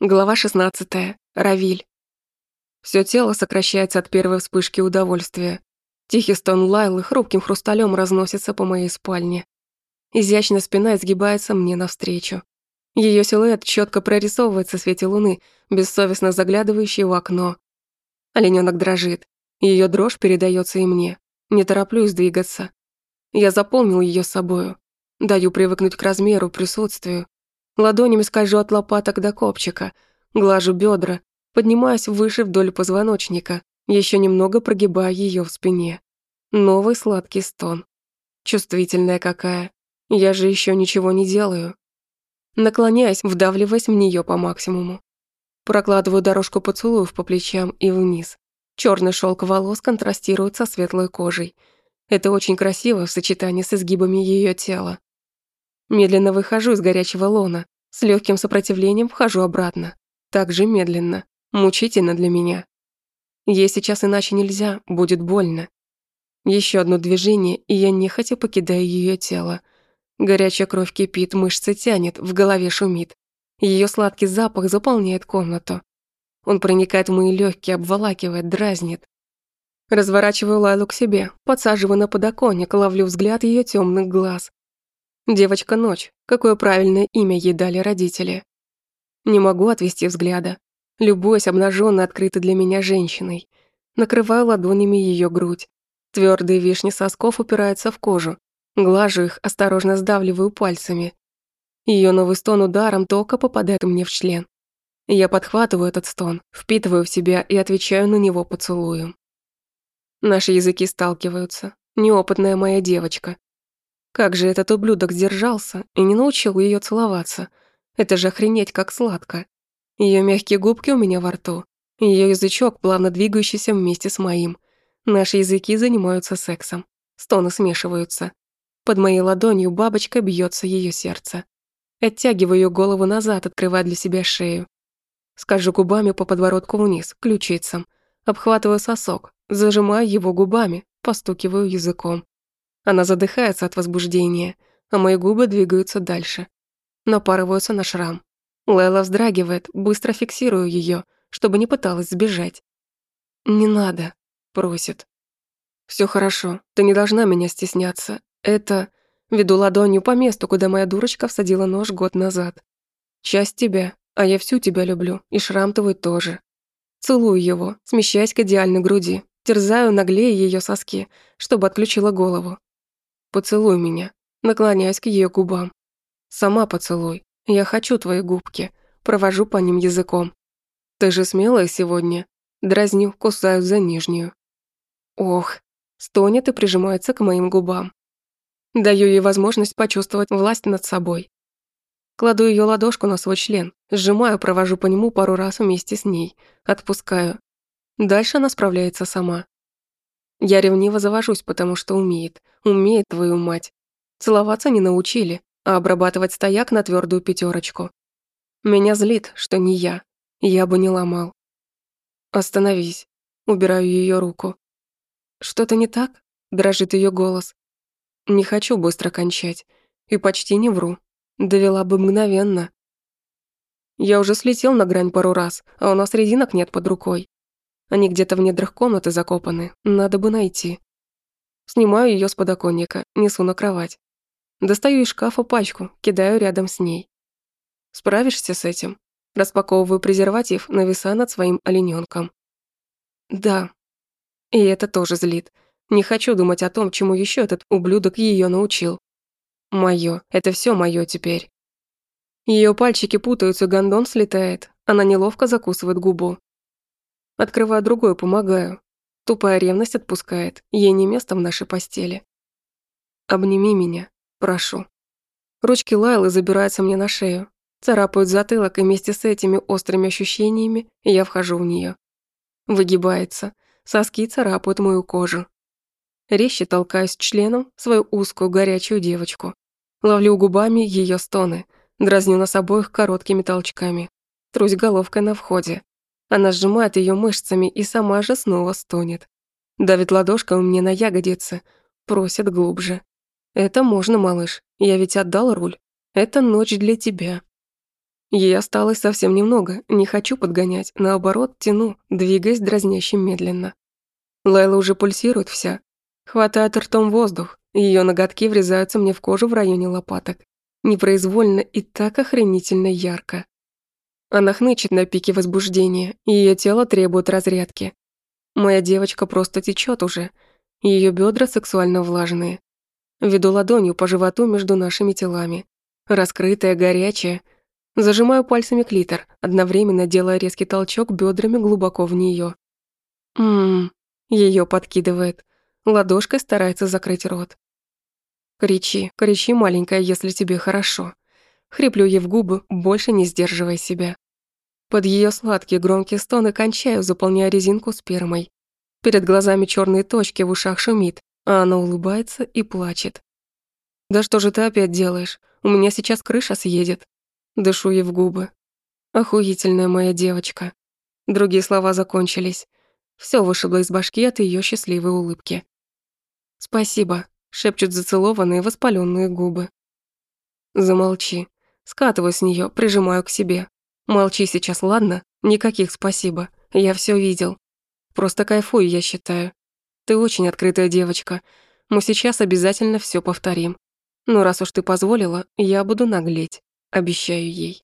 Глава 16. Равиль. Всё тело сокращается от первой вспышки удовольствия. Тихий стон Лайлы хрупким хрусталем разносится по моей спальне. Изящная спина изгибается мне навстречу. Её силуэт четко прорисовывается в свете луны, бессовестно заглядывающей в окно. Оленёнок дрожит. Её дрожь передается и мне. Не тороплюсь двигаться. Я заполнил её собою. Даю привыкнуть к размеру, присутствию, Ладонями скольжу от лопаток до копчика, глажу бедра, поднимаюсь выше вдоль позвоночника, еще немного прогибая ее в спине. Новый сладкий стон. Чувствительная какая. Я же еще ничего не делаю. Наклоняясь, вдавливаясь в нее по максимуму. Прокладываю дорожку поцелуев по плечам и вниз. Черный шелк волос контрастирует со светлой кожей. Это очень красиво в сочетании с изгибами ее тела. Медленно выхожу из горячего лона, с легким сопротивлением вхожу обратно. Так же медленно, мучительно для меня. Ей сейчас иначе нельзя, будет больно. Еще одно движение, и я нехотя покидаю ее тело. Горячая кровь кипит, мышцы тянет, в голове шумит. Ее сладкий запах заполняет комнату. Он проникает в мои легкие, обволакивает, дразнит. Разворачиваю Лайлу к себе, подсаживаю на подоконник, ловлю взгляд ее темных глаз. Девочка Ночь, какое правильное имя ей дали родители. Не могу отвести взгляда. Любуясь обнажённой, открытой для меня женщиной. Накрываю ладонями ее грудь. Твердые вишни сосков упираются в кожу. Глажу их, осторожно сдавливаю пальцами. Ее новый стон ударом тока попадает мне в член. Я подхватываю этот стон, впитываю в себя и отвечаю на него поцелуем. Наши языки сталкиваются. Неопытная моя девочка. Как же этот ублюдок сдержался и не научил ее целоваться. Это же охренеть как сладко. Ее мягкие губки у меня во рту. Ее язычок, плавно двигающийся вместе с моим. Наши языки занимаются сексом. Стоны смешиваются. Под моей ладонью бабочка бьется ее сердце. Оттягиваю ее голову назад, открывая для себя шею. Скажу губами по подбородку вниз, ключицам. Обхватываю сосок, зажимаю его губами, постукиваю языком. Она задыхается от возбуждения, а мои губы двигаются дальше. Напарываются на шрам. Лейла вздрагивает, быстро фиксирую ее, чтобы не пыталась сбежать. «Не надо», — просит. Все хорошо, ты не должна меня стесняться. Это...» Веду ладонью по месту, куда моя дурочка всадила нож год назад. «Часть тебя, а я всю тебя люблю, и шрам твой тоже». Целую его, смещаясь к идеальной груди, терзаю наглее ее соски, чтобы отключила голову. Поцелуй меня, наклоняясь к ее губам. Сама поцелуй. Я хочу твои губки. Провожу по ним языком. Ты же смелая сегодня. Дразню, кусаю за нижнюю. Ох, стонет и прижимается к моим губам. Даю ей возможность почувствовать власть над собой. Кладу ее ладошку на свой член, сжимаю, провожу по нему пару раз вместе с ней, отпускаю. Дальше она справляется сама. Я ревниво завожусь, потому что умеет. Умеет твою мать. Целоваться не научили, а обрабатывать стояк на твердую пятерочку. Меня злит, что не я. Я бы не ломал. Остановись. Убираю ее руку. Что-то не так? Дрожит ее голос. Не хочу быстро кончать. И почти не вру. Довела бы мгновенно. Я уже слетел на грань пару раз, а у нас резинок нет под рукой. Они где-то в недрах комнаты закопаны, надо бы найти. Снимаю ее с подоконника, несу на кровать. Достаю из шкафа пачку, кидаю рядом с ней. Справишься с этим? Распаковываю презерватив, нависая над своим олененком. Да. И это тоже злит. Не хочу думать о том, чему еще этот ублюдок ее научил. Моё, это все моё теперь. Ее пальчики путаются, гондон слетает. Она неловко закусывает губу. Открываю другую, помогаю. Тупая ревность отпускает, ей не место в нашей постели. Обними меня, прошу. Ручки Лайлы забираются мне на шею, царапают затылок, и вместе с этими острыми ощущениями я вхожу в нее. Выгибается, соски царапают мою кожу. Резче толкаюсь членом свою узкую горячую девочку. Ловлю губами ее стоны, дразню нас обоих короткими толчками. Трусь головкой на входе. Она сжимает ее мышцами и сама же снова стонет. Давит ладошкой мне на ягодицы, просит глубже. «Это можно, малыш, я ведь отдал руль. Это ночь для тебя». Ей осталось совсем немного, не хочу подгонять, наоборот, тяну, двигаясь дразняще медленно. Лайла уже пульсирует вся, хватает ртом воздух, ее ноготки врезаются мне в кожу в районе лопаток. Непроизвольно и так охренительно ярко. Она хнычет на пике возбуждения, и ее тело требует разрядки. Моя девочка просто течет уже, ее бедра сексуально влажные. Веду ладонью по животу между нашими телами. Раскрытая, горячая. Зажимаю пальцами клитор, одновременно делая резкий толчок бедрами глубоко в нее. Ммм, ее подкидывает. Ладошкой старается закрыть рот. Кричи, кричи, маленькая, если тебе хорошо. Хриплю ей в губы, больше не сдерживая себя. Под ее сладкие громкие стоны кончаю, заполняя резинку спермой. Перед глазами черные точки, в ушах шумит, а она улыбается и плачет. «Да что же ты опять делаешь? У меня сейчас крыша съедет». Дышу ей в губы. Охуительная моя девочка. Другие слова закончились. Все вышибло из башки от ее счастливой улыбки. «Спасибо», — шепчут зацелованные воспаленные губы. «Замолчи». Скатываю с нее, прижимаю к себе. «Молчи сейчас, ладно? Никаких спасибо. Я все видел. Просто кайфую, я считаю. Ты очень открытая девочка. Мы сейчас обязательно все повторим. Но раз уж ты позволила, я буду наглеть. Обещаю ей».